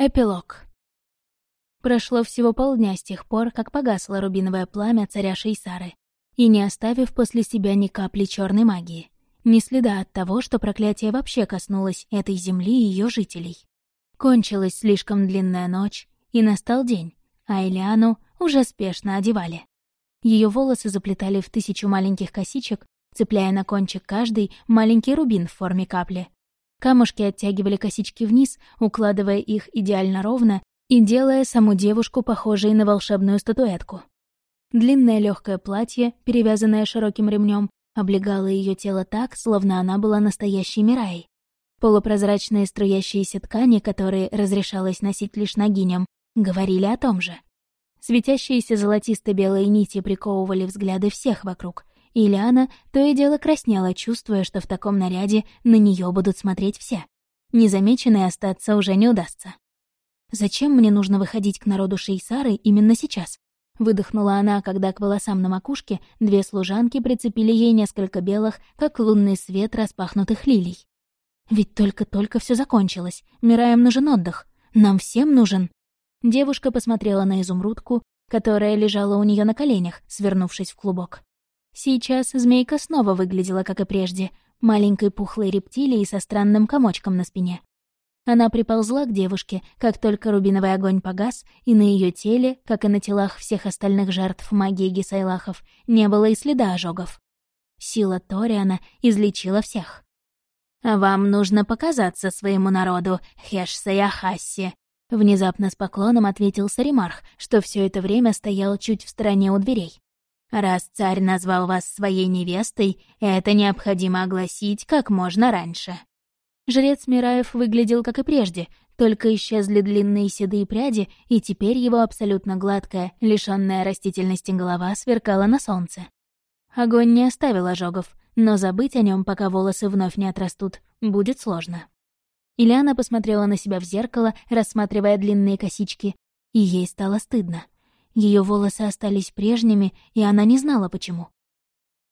Эпилог. Прошло всего полдня с тех пор, как погасло рубиновое пламя царя Шейсары, и не оставив после себя ни капли черной магии, ни следа от того, что проклятие вообще коснулось этой земли и ее жителей. Кончилась слишком длинная ночь, и настал день, а Элиану уже спешно одевали. Ее волосы заплетали в тысячу маленьких косичек, цепляя на кончик каждый маленький рубин в форме капли, Камушки оттягивали косички вниз, укладывая их идеально ровно и делая саму девушку похожей на волшебную статуэтку. Длинное легкое платье, перевязанное широким ремнем, облегало ее тело так, словно она была настоящей Мираей. Полупрозрачные струящиеся ткани, которые разрешалось носить лишь ногиням, говорили о том же. Светящиеся золотисто-белые нити приковывали взгляды всех вокруг, и Лиана то и дело краснела, чувствуя, что в таком наряде на нее будут смотреть все. Незамеченной остаться уже не удастся. «Зачем мне нужно выходить к народу Шейсары именно сейчас?» Выдохнула она, когда к волосам на макушке две служанки прицепили ей несколько белых, как лунный свет распахнутых лилий. «Ведь только-только все закончилось. Мираем нужен отдых. Нам всем нужен...» Девушка посмотрела на изумрудку, которая лежала у нее на коленях, свернувшись в клубок. Сейчас змейка снова выглядела, как и прежде, маленькой пухлой рептилией со странным комочком на спине. Она приползла к девушке, как только рубиновый огонь погас, и на ее теле, как и на телах всех остальных жертв магии Гисайлахов, не было и следа ожогов. Сила Ториана излечила всех. «Вам нужно показаться своему народу, Хеш-Саяхасси», Внезапно с поклоном ответил Саримарх, что все это время стоял чуть в стороне у дверей. Раз царь назвал вас своей невестой, это необходимо огласить как можно раньше». Жрец Мираев выглядел как и прежде, только исчезли длинные седые пряди, и теперь его абсолютно гладкая, лишённая растительности голова сверкала на солнце. Огонь не оставил ожогов, но забыть о нем, пока волосы вновь не отрастут, будет сложно. Ильяна посмотрела на себя в зеркало, рассматривая длинные косички, и ей стало стыдно. Ее волосы остались прежними, и она не знала, почему.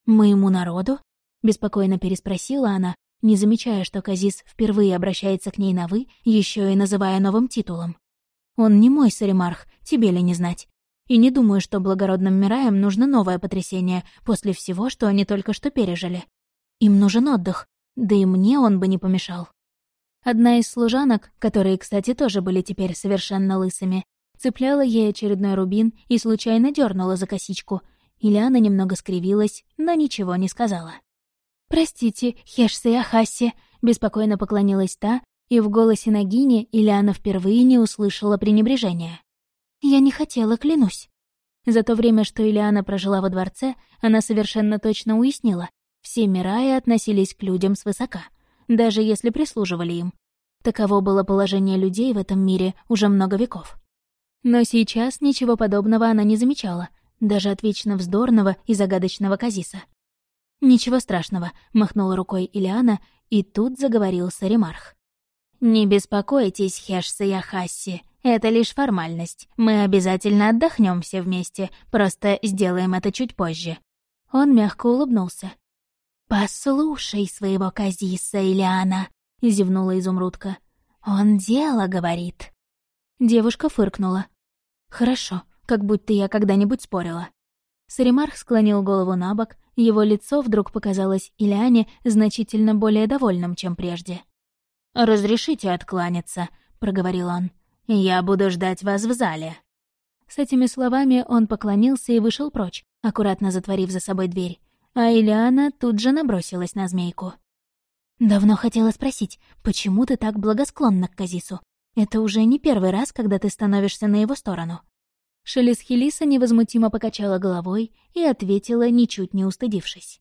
«Моему народу?» — беспокойно переспросила она, не замечая, что Казис впервые обращается к ней на «вы», еще и называя новым титулом. «Он не мой Саримарх, тебе ли не знать. И не думаю, что благородным Мираям нужно новое потрясение после всего, что они только что пережили. Им нужен отдых, да и мне он бы не помешал». Одна из служанок, которые, кстати, тоже были теперь совершенно лысыми, цепляла ей очередной рубин и случайно дернула за косичку. Ильяна немного скривилась, но ничего не сказала. «Простите, Хешса и Ахасси», — беспокойно поклонилась та, и в голосе Нагини Ильяна впервые не услышала пренебрежения. «Я не хотела, клянусь». За то время, что Ильяна прожила во дворце, она совершенно точно уяснила, все Мираи относились к людям свысока, даже если прислуживали им. Таково было положение людей в этом мире уже много веков. Но сейчас ничего подобного она не замечала, даже от вечно вздорного и загадочного Казиса. «Ничего страшного», — махнула рукой Илиана, и тут заговорил Саримарх. «Не беспокойтесь, Хешса Яхасси, это лишь формальность. Мы обязательно отдохнем все вместе, просто сделаем это чуть позже». Он мягко улыбнулся. «Послушай своего Казиса, Илиана», — зевнула изумрудка. «Он дело говорит». Девушка фыркнула. «Хорошо, как будто я когда-нибудь спорила». Саримарх склонил голову на бок, его лицо вдруг показалось Ильяне значительно более довольным, чем прежде. «Разрешите откланяться», — проговорил он. «Я буду ждать вас в зале». С этими словами он поклонился и вышел прочь, аккуратно затворив за собой дверь, а Ильяна тут же набросилась на змейку. «Давно хотела спросить, почему ты так благосклонна к Казису? Это уже не первый раз, когда ты становишься на его сторону. Шелес Хелиса невозмутимо покачала головой и ответила, ничуть не устыдившись.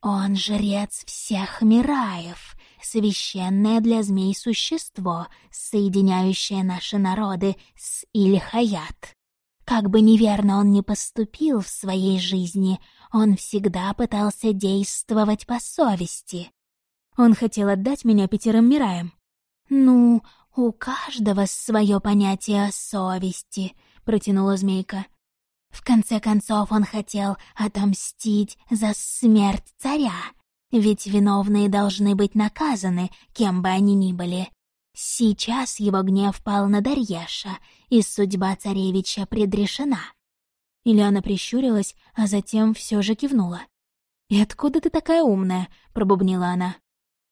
«Он жрец всех мираев, священное для змей существо, соединяющее наши народы с Ильхаят. Как бы неверно он ни поступил в своей жизни, он всегда пытался действовать по совести. Он хотел отдать меня пятерым мираям. Ну, «У каждого свое понятие о совести», — протянула змейка. «В конце концов он хотел отомстить за смерть царя, ведь виновные должны быть наказаны, кем бы они ни были. Сейчас его гнев пал на Дарьеша, и судьба царевича предрешена. Ильяна прищурилась, а затем все же кивнула. «И откуда ты такая умная?» — пробубнила она.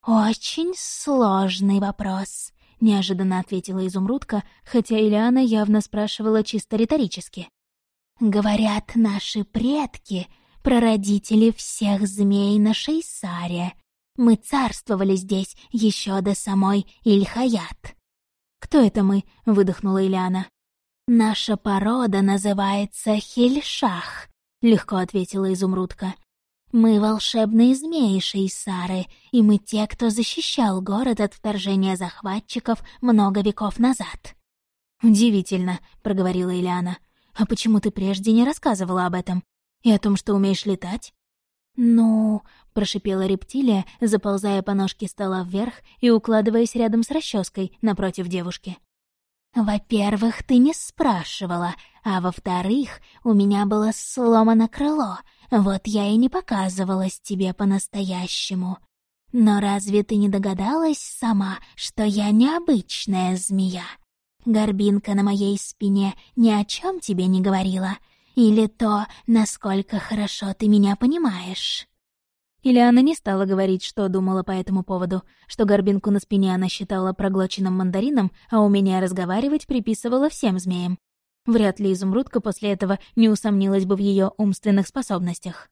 «Очень сложный вопрос», — неожиданно ответила изумрудка, хотя Ильяна явно спрашивала чисто риторически. «Говорят, наши предки — прародители всех змей на Шейсаре. Мы царствовали здесь еще до самой Ильхаят». «Кто это мы?» — выдохнула Ильяна. «Наша порода называется Хельшах», — легко ответила изумрудка. «Мы волшебные змеи Шейсары, и мы те, кто защищал город от вторжения захватчиков много веков назад». «Удивительно», — проговорила Ильяна. «А почему ты прежде не рассказывала об этом? И о том, что умеешь летать?» «Ну...» — прошипела рептилия, заползая по ножке стола вверх и укладываясь рядом с расческой напротив девушки. «Во-первых, ты не спрашивала, а во-вторых, у меня было сломано крыло, вот я и не показывалась тебе по-настоящему. Но разве ты не догадалась сама, что я необычная змея? Горбинка на моей спине ни о чем тебе не говорила? Или то, насколько хорошо ты меня понимаешь?» Ильяна не стала говорить, что думала по этому поводу, что горбинку на спине она считала проглоченным мандарином, а умение разговаривать приписывала всем змеям. Вряд ли изумрудка после этого не усомнилась бы в ее умственных способностях.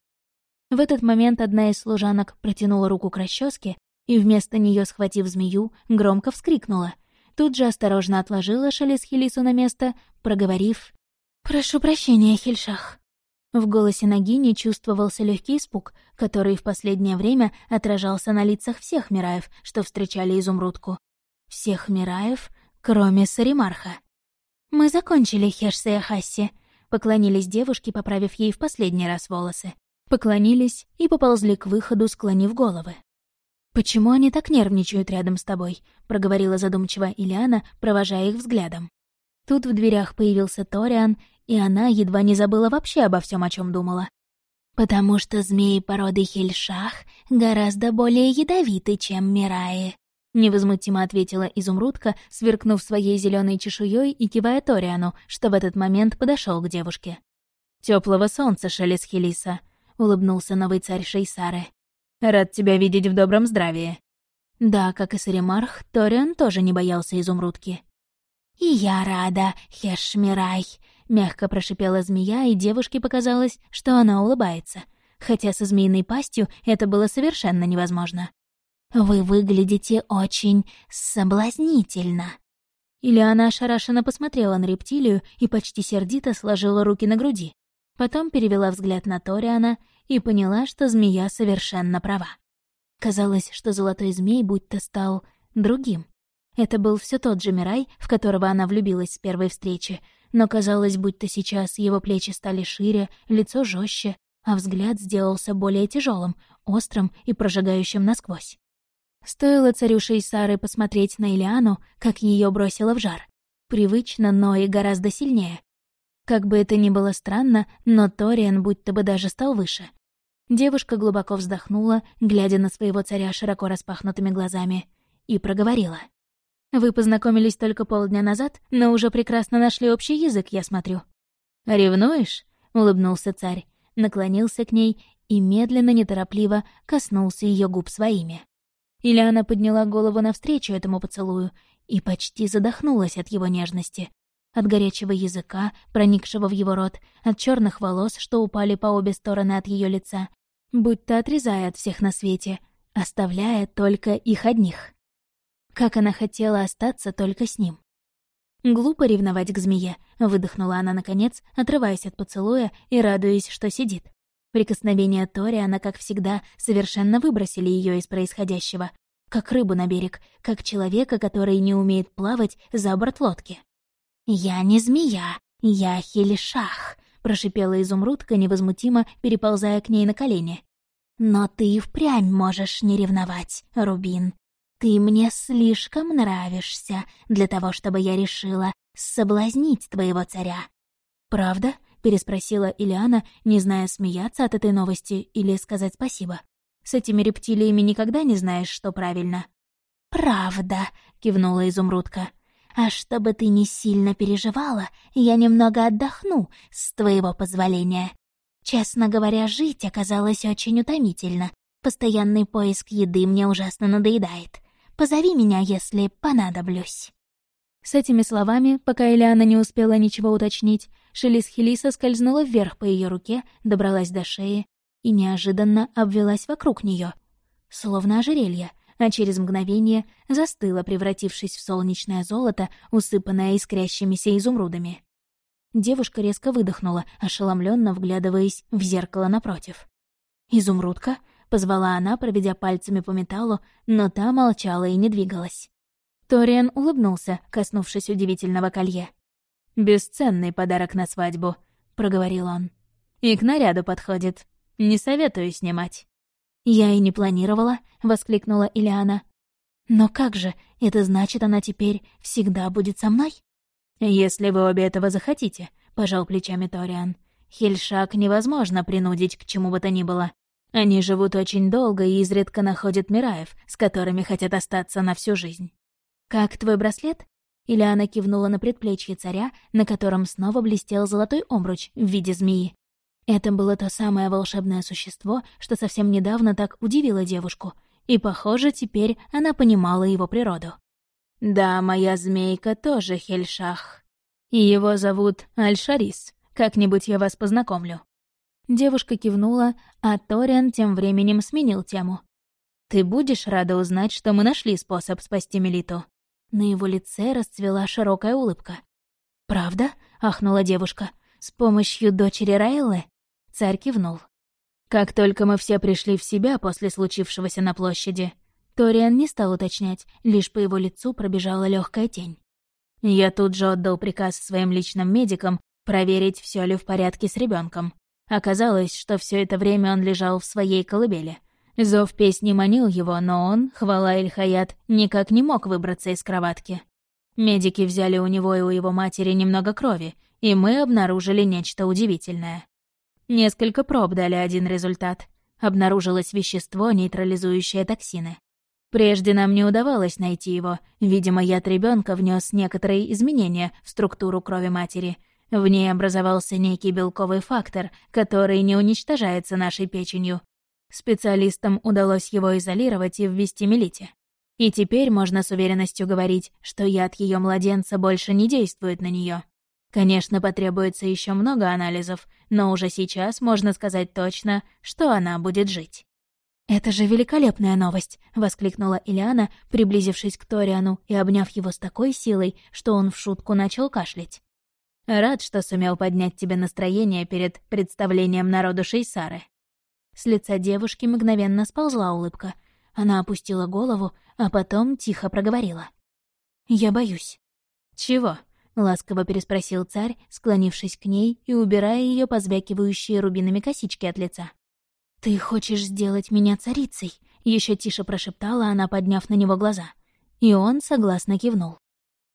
В этот момент одна из служанок протянула руку к расческе и, вместо нее схватив змею, громко вскрикнула. Тут же осторожно отложила Шалис Хелису на место, проговорив «Прошу прощения, Хельшах». В голосе Нагини чувствовался легкий испуг, который в последнее время отражался на лицах всех Мираев, что встречали изумрудку. Всех Мираев, кроме Саримарха. «Мы закончили, Хешса Хасси», — поклонились девушки, поправив ей в последний раз волосы. Поклонились и поползли к выходу, склонив головы. «Почему они так нервничают рядом с тобой?» — проговорила задумчиво Ильяна, провожая их взглядом. Тут в дверях появился Ториан и она едва не забыла вообще обо всем, о чем думала. «Потому что змеи породы Хельшах гораздо более ядовиты, чем Мираи», — невозмутимо ответила изумрудка, сверкнув своей зеленой чешуей и кивая Ториану, что в этот момент подошел к девушке. Теплого солнца, Шелес Хелиса», — улыбнулся новый царь Шейсары. «Рад тебя видеть в добром здравии». Да, как и Саримарх, Ториан тоже не боялся изумрудки. «И я рада, Хешмирай», Мягко прошипела змея, и девушке показалось, что она улыбается. Хотя со змеиной пастью это было совершенно невозможно. «Вы выглядите очень соблазнительно». Или она ошарашенно посмотрела на рептилию и почти сердито сложила руки на груди. Потом перевела взгляд на Ториана и поняла, что змея совершенно права. Казалось, что золотой змей будто стал другим. Это был все тот же Мирай, в которого она влюбилась с первой встречи, но казалось, будто сейчас его плечи стали шире, лицо жестче, а взгляд сделался более тяжелым, острым и прожигающим насквозь. Стоило царю Шейсары посмотреть на Илиану, как ее бросило в жар. Привычно, но и гораздо сильнее. Как бы это ни было странно, но Ториан будто бы даже стал выше. Девушка глубоко вздохнула, глядя на своего царя широко распахнутыми глазами, и проговорила. Вы познакомились только полдня назад, но уже прекрасно нашли общий язык, я смотрю». «Ревнуешь?» — улыбнулся царь, наклонился к ней и медленно, неторопливо коснулся ее губ своими. Ильяна подняла голову навстречу этому поцелую и почти задохнулась от его нежности. От горячего языка, проникшего в его рот, от черных волос, что упали по обе стороны от ее лица, будто отрезая от всех на свете, оставляя только их одних. Как она хотела остаться только с ним. «Глупо ревновать к змее», — выдохнула она наконец, отрываясь от поцелуя и радуясь, что сидит. Прикосновения Тори она, как всегда, совершенно выбросили ее из происходящего. Как рыбу на берег, как человека, который не умеет плавать за борт лодки. «Я не змея, я хелишах», — прошипела изумрудка, невозмутимо переползая к ней на колени. «Но ты и впрямь можешь не ревновать, Рубин. Ты мне слишком нравишься для того, чтобы я решила соблазнить твоего царя». «Правда?» — переспросила Ильяна, не зная, смеяться от этой новости или сказать спасибо. «С этими рептилиями никогда не знаешь, что правильно». «Правда», — кивнула изумрудка. «А чтобы ты не сильно переживала, я немного отдохну, с твоего позволения. Честно говоря, жить оказалось очень утомительно. Постоянный поиск еды мне ужасно надоедает. Позови меня, если понадоблюсь». С этими словами, пока Элиана не успела ничего уточнить, Шелис Хелиса скользнула вверх по ее руке, добралась до шеи и неожиданно обвелась вокруг нее, словно ожерелье, а через мгновение застыла, превратившись в солнечное золото, усыпанное искрящимися изумрудами. Девушка резко выдохнула, ошеломленно вглядываясь в зеркало напротив. «Изумрудка?» — позвала она, проведя пальцами по металлу, но та молчала и не двигалась. Ториан улыбнулся, коснувшись удивительного колье. «Бесценный подарок на свадьбу», — проговорил он. «И к наряду подходит. Не советую снимать». «Я и не планировала», — воскликнула Ильяна. «Но как же, это значит, она теперь всегда будет со мной?» «Если вы обе этого захотите», — пожал плечами Ториан. «Хельшак невозможно принудить к чему бы то ни было. Они живут очень долго и изредка находят Мираев, с которыми хотят остаться на всю жизнь. «Как твой браслет?» Ильяна кивнула на предплечье царя, на котором снова блестел золотой обруч в виде змеи. Это было то самое волшебное существо, что совсем недавно так удивило девушку, и, похоже, теперь она понимала его природу. «Да, моя змейка тоже Хельшах. И его зовут Аль-Шарис. Как-нибудь я вас познакомлю». Девушка кивнула, а Ториан тем временем сменил тему. «Ты будешь рада узнать, что мы нашли способ спасти Мелиту?» На его лице расцвела широкая улыбка. «Правда?» — ахнула девушка. «С помощью дочери Райлы?» Царь кивнул. Как только мы все пришли в себя после случившегося на площади, Ториан не стал уточнять, лишь по его лицу пробежала легкая тень. Я тут же отдал приказ своим личным медикам проверить, все ли в порядке с ребенком. Оказалось, что все это время он лежал в своей колыбели — Зов песни манил его, но он, хвала Эль-Хаят, никак не мог выбраться из кроватки. Медики взяли у него и у его матери немного крови, и мы обнаружили нечто удивительное. Несколько проб дали один результат. Обнаружилось вещество, нейтрализующее токсины. Прежде нам не удавалось найти его. Видимо, яд ребенка внес некоторые изменения в структуру крови матери. В ней образовался некий белковый фактор, который не уничтожается нашей печенью, Специалистам удалось его изолировать и ввести Мелите. И теперь можно с уверенностью говорить, что яд ее младенца больше не действует на нее. Конечно, потребуется еще много анализов, но уже сейчас можно сказать точно, что она будет жить. «Это же великолепная новость!» — воскликнула Ильяна, приблизившись к Ториану и обняв его с такой силой, что он в шутку начал кашлять. «Рад, что сумел поднять тебе настроение перед представлением народу Шейсары», с лица девушки мгновенно сползла улыбка. Она опустила голову, а потом тихо проговорила. «Я боюсь». «Чего?» — ласково переспросил царь, склонившись к ней и убирая ее позвякивающие рубинами косички от лица. «Ты хочешь сделать меня царицей?» — еще тише прошептала она, подняв на него глаза. И он согласно кивнул.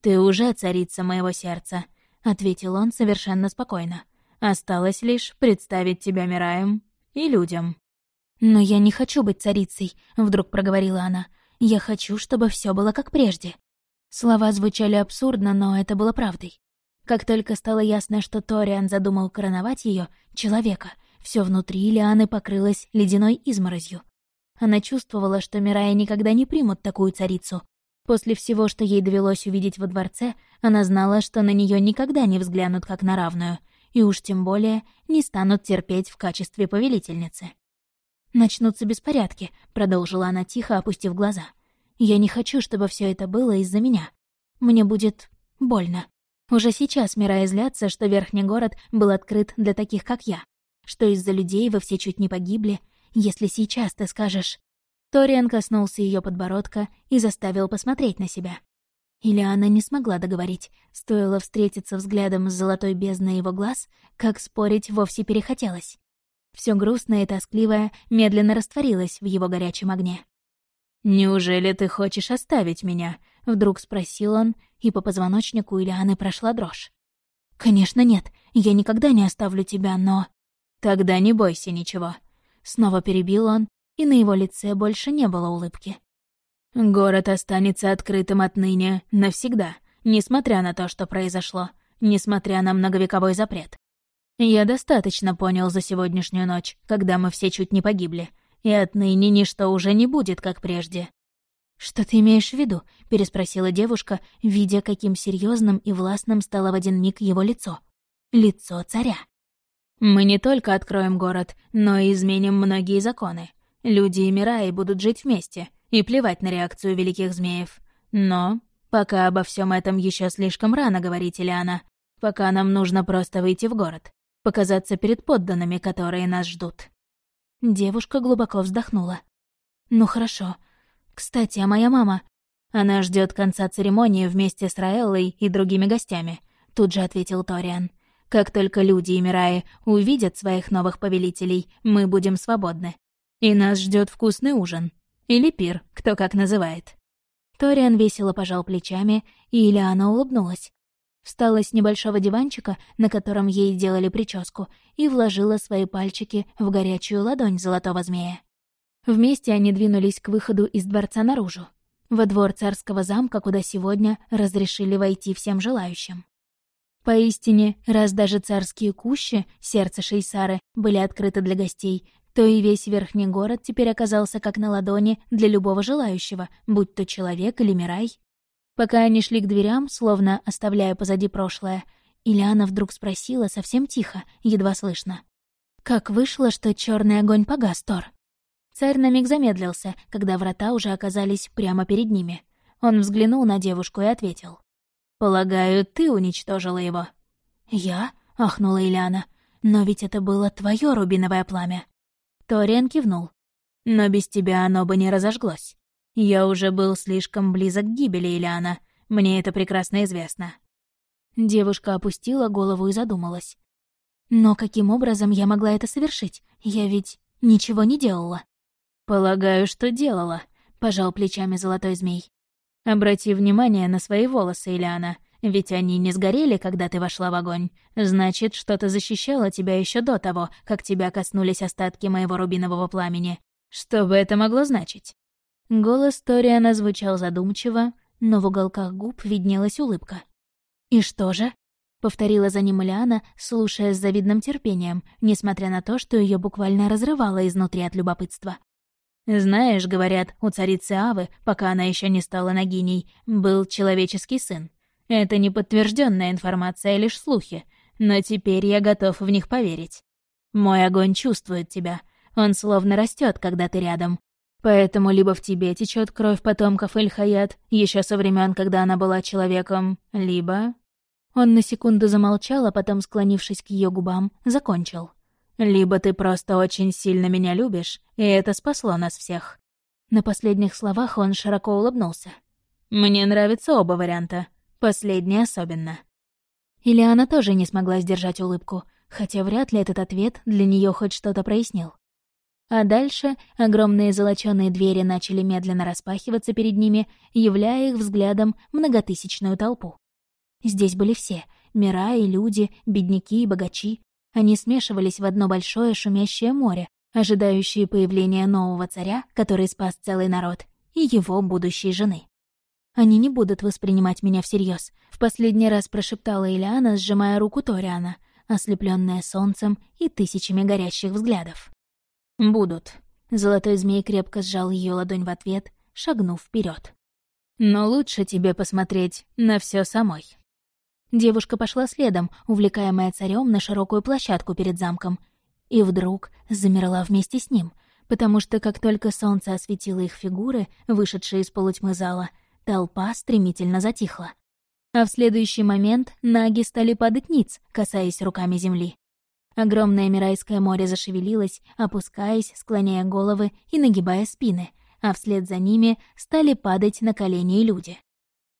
«Ты уже царица моего сердца», — ответил он совершенно спокойно. «Осталось лишь представить тебя Мираем и людям. «Но я не хочу быть царицей», — вдруг проговорила она. «Я хочу, чтобы все было как прежде». Слова звучали абсурдно, но это было правдой. Как только стало ясно, что Ториан задумал короновать ее человека, все внутри Лианы покрылось ледяной изморозью. Она чувствовала, что Мирая никогда не примут такую царицу. После всего, что ей довелось увидеть во дворце, она знала, что на нее никогда не взглянут как на равную — и уж тем более не станут терпеть в качестве повелительницы. «Начнутся беспорядки», — продолжила она тихо, опустив глаза. «Я не хочу, чтобы все это было из-за меня. Мне будет больно. Уже сейчас Мира излятся, что Верхний город был открыт для таких, как я, что из-за людей вы все чуть не погибли. Если сейчас ты скажешь...» Ториан коснулся ее подбородка и заставил посмотреть на себя. Или она не смогла договорить. Стоило встретиться взглядом с золотой бездной его глаз, как спорить вовсе перехотелось. Все грустное и тоскливое медленно растворилось в его горячем огне. «Неужели ты хочешь оставить меня?» — вдруг спросил он, и по позвоночнику Ильяны прошла дрожь. «Конечно нет, я никогда не оставлю тебя, но...» «Тогда не бойся ничего». Снова перебил он, и на его лице больше не было улыбки. Город останется открытым отныне навсегда, несмотря на то, что произошло, несмотря на многовековой запрет. Я достаточно понял за сегодняшнюю ночь, когда мы все чуть не погибли, и отныне ничто уже не будет, как прежде. «Что ты имеешь в виду?» — переспросила девушка, видя, каким серьезным и властным стало в один миг его лицо. Лицо царя. «Мы не только откроем город, но и изменим многие законы. Люди и Мираи будут жить вместе, и плевать на реакцию великих змеев. Но пока обо всем этом еще слишком рано говорить, Ильяна. Пока нам нужно просто выйти в город, показаться перед подданными, которые нас ждут». Девушка глубоко вздохнула. «Ну хорошо. Кстати, а моя мама...» «Она ждет конца церемонии вместе с Раэллой и другими гостями», — тут же ответил Ториан. «Как только люди и Мираи увидят своих новых повелителей, мы будем свободны. И нас ждет вкусный ужин. Или пир, кто как называет». Ториан весело пожал плечами, и Ильяна улыбнулась. Встала с небольшого диванчика, на котором ей делали прическу, и вложила свои пальчики в горячую ладонь золотого змея. Вместе они двинулись к выходу из дворца наружу, во двор царского замка, куда сегодня разрешили войти всем желающим. Поистине, раз даже царские кущи, сердце Шейсары, были открыты для гостей, то и весь верхний город теперь оказался как на ладони для любого желающего, будь то человек или Мирай. Пока они шли к дверям, словно оставляя позади прошлое, Ильяна вдруг спросила совсем тихо, едва слышно. «Как вышло, что черный огонь погас, Тор?» Царь на миг замедлился, когда врата уже оказались прямо перед ними. Он взглянул на девушку и ответил. «Полагаю, ты уничтожила его». «Я?» — ахнула Ильяна. «Но ведь это было твое рубиновое пламя». Ториан кивнул. «Но без тебя оно бы не разожглось. Я уже был слишком близок к гибели Ильяна. Мне это прекрасно известно». Девушка опустила голову и задумалась. «Но каким образом я могла это совершить? Я ведь ничего не делала». «Полагаю, что делала», — пожал плечами золотой змей. «Обрати внимание на свои волосы, Ильяна, ведь они не сгорели, когда ты вошла в огонь. Значит, что-то защищало тебя еще до того, как тебя коснулись остатки моего рубинового пламени. Что бы это могло значить?» Голос Ториана звучал задумчиво, но в уголках губ виднелась улыбка. «И что же?» — повторила за ним Ильяна, слушая с завидным терпением, несмотря на то, что ее буквально разрывало изнутри от любопытства. Знаешь, говорят, у царицы Авы, пока она еще не стала нагиней, был человеческий сын. Это не подтвержденная информация, а лишь слухи, но теперь я готов в них поверить. Мой огонь чувствует тебя, он словно растет, когда ты рядом. Поэтому либо в тебе течет кровь потомков Эль-Хаят, еще со времен, когда она была человеком, либо... Он на секунду замолчал, а потом, склонившись к ее губам, закончил. Либо ты просто очень сильно меня любишь, и это спасло нас всех». На последних словах он широко улыбнулся. «Мне нравятся оба варианта. Последний особенно». Ильяна тоже не смогла сдержать улыбку, хотя вряд ли этот ответ для нее хоть что-то прояснил. А дальше огромные золочёные двери начали медленно распахиваться перед ними, являя их взглядом многотысячную толпу. Здесь были все — мира и люди, бедняки и богачи, они смешивались в одно большое шумящее море, ожидающее появления нового царя, который спас целый народ, и его будущей жены. «Они не будут воспринимать меня всерьез, в последний раз прошептала Ильяна, сжимая руку Ториана, ослепленная солнцем и тысячами горящих взглядов. «Будут». Золотой змей крепко сжал ее ладонь в ответ, шагнув вперед. «Но лучше тебе посмотреть на все самой». Девушка пошла следом, увлекаемая царем на широкую площадку перед замком. И вдруг замерла вместе с ним, потому что как только солнце осветило их фигуры, вышедшие из полутьмы зала, толпа стремительно затихла. А в следующий момент наги стали падать ниц, касаясь руками земли. Огромное Мирайское море зашевелилось, опускаясь, склоняя головы и нагибая спины, а вслед за ними стали падать на колени люди.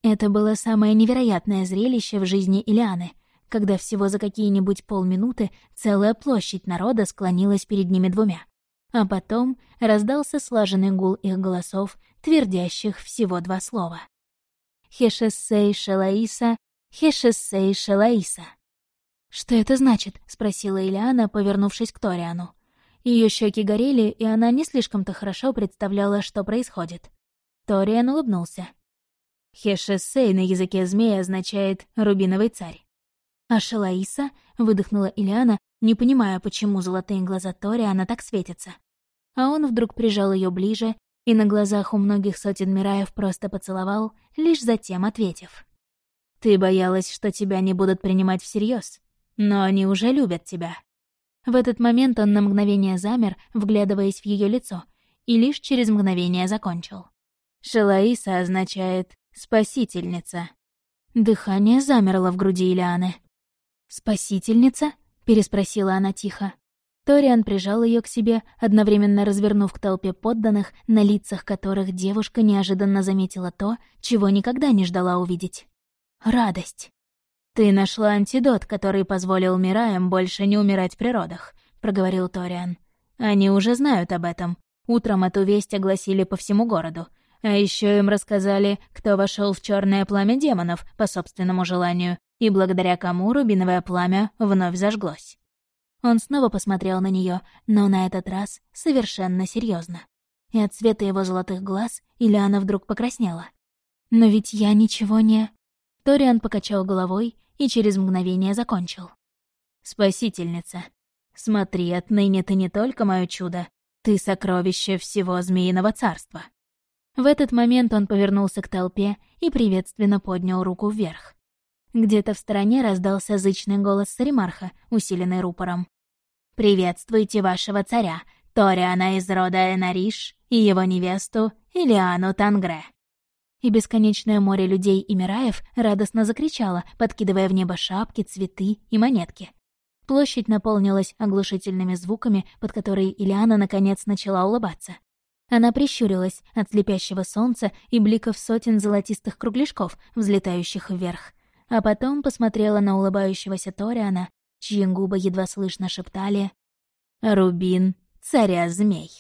Это было самое невероятное зрелище в жизни Ильяны, когда всего за какие-нибудь полминуты целая площадь народа склонилась перед ними двумя. А потом раздался слаженный гул их голосов, твердящих всего два слова. «Хешессей Шелаиса, Хешессей Шелаиса». «Что это значит?» — спросила Ильяна, повернувшись к Ториану. Ее щеки горели, и она не слишком-то хорошо представляла, что происходит. Ториан улыбнулся. Хешесей на языке змея означает «рубиновый царь». А Шалаиса выдохнула Ильяна, не понимая, почему золотые глаза Ториана так светятся. А он вдруг прижал ее ближе и на глазах у многих сотен Мираев просто поцеловал, лишь затем ответив. «Ты боялась, что тебя не будут принимать всерьез, но они уже любят тебя». В этот момент он на мгновение замер, вглядываясь в ее лицо, и лишь через мгновение закончил. Шелаиса означает «спасительница». Дыхание замерло в груди Ильяны. «Спасительница?» — переспросила она тихо. Ториан прижал ее к себе, одновременно развернув к толпе подданных, на лицах которых девушка неожиданно заметила то, чего никогда не ждала увидеть. Радость. «Ты нашла антидот, который позволил Мираям больше не умирать в природах», — проговорил Ториан. «Они уже знают об этом. Утром эту весть огласили по всему городу. А еще им рассказали, кто вошел в черное пламя демонов по собственному желанию, и благодаря кому рубиновое пламя вновь зажглось. Он снова посмотрел на нее, но на этот раз совершенно серьезно. И от цвета его золотых глаз Ильяна вдруг покраснела. «Но ведь я ничего не...» Ториан покачал головой и через мгновение закончил. «Спасительница, смотри, отныне ты не только мое чудо, ты сокровище всего Змеиного Царства». В этот момент он повернулся к толпе и приветственно поднял руку вверх. Где-то в стороне раздался зычный голос Саримарха, усиленный рупором. «Приветствуйте вашего царя, Ториана из рода Энариш и его невесту Илиану Тангре». И бесконечное море людей и Мираев радостно закричало, подкидывая в небо шапки, цветы и монетки. Площадь наполнилась оглушительными звуками, под которые Ильяна наконец начала улыбаться. Она прищурилась от слепящего солнца и бликов сотен золотистых кругляшков, взлетающих вверх. А потом посмотрела на улыбающегося Ториана, чьи губы едва слышно шептали «Рубин, царя змей».